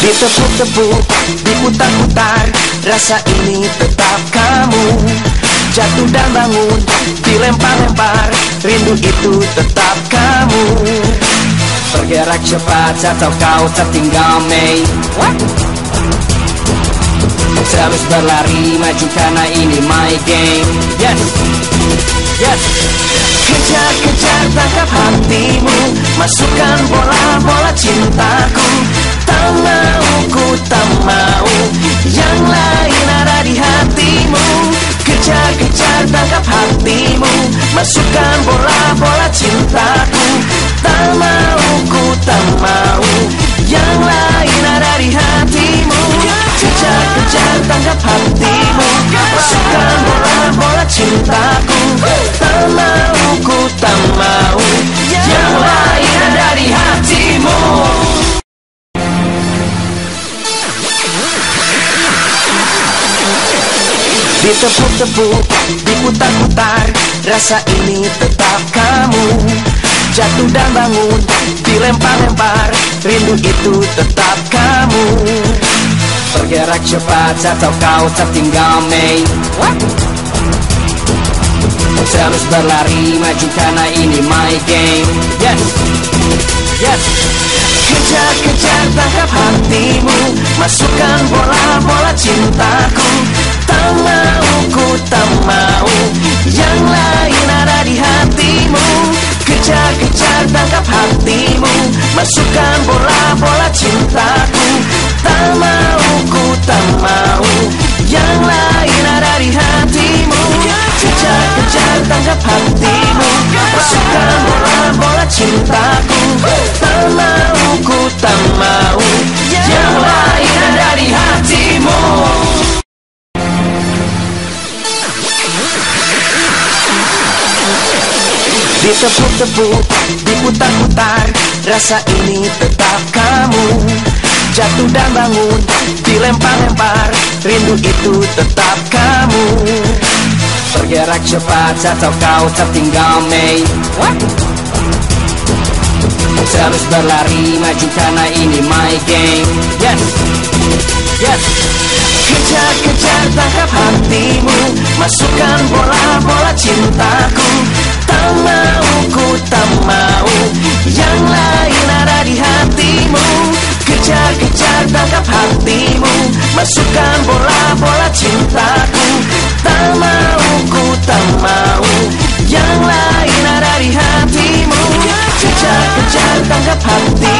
Ditepuk-tepuk, diputar-putar Rasa ini tetap kamu. Jatuh dan bangun, dilempar-lempar Rindu itu tetap kamu. Bergerak cepat atau kau tertinggal Mei. Terus berlari maju karena ini my game. Yes, yes. Kejar-kejar tangkap Ditepuk-tepuk, diputar-putar Rasa ini tetap kamu. Jatuh dan bangun, dilempar-lempar Rindu itu tetap kamu. Bergerak cepat atau kau tertinggal Mei. Terus berlari maju karena ini my game. Yes, yes. Kejar-kejar tangkap hatimu Masukkan bola-bola cintaku. Ku tak mau. Yang lain Ditepuk-tepuk, diputar-putar Rasa ini tetap kamu. Jatuh dan bangun, dilempar-lempar. Rindu itu tetap kamu. Bergerak cepat atau kau tertinggal Mei. Terus berlari maju karena ini my game. Yes, yes. Kejar-kejar tangkap hatimu. Masukkan bola-bola cintaku Hatimu. Masukkan bola-bola cintaku. Tak mau ku tak mau. Yang lain ada di hatimu. Kejar-kejar tangkap hatimu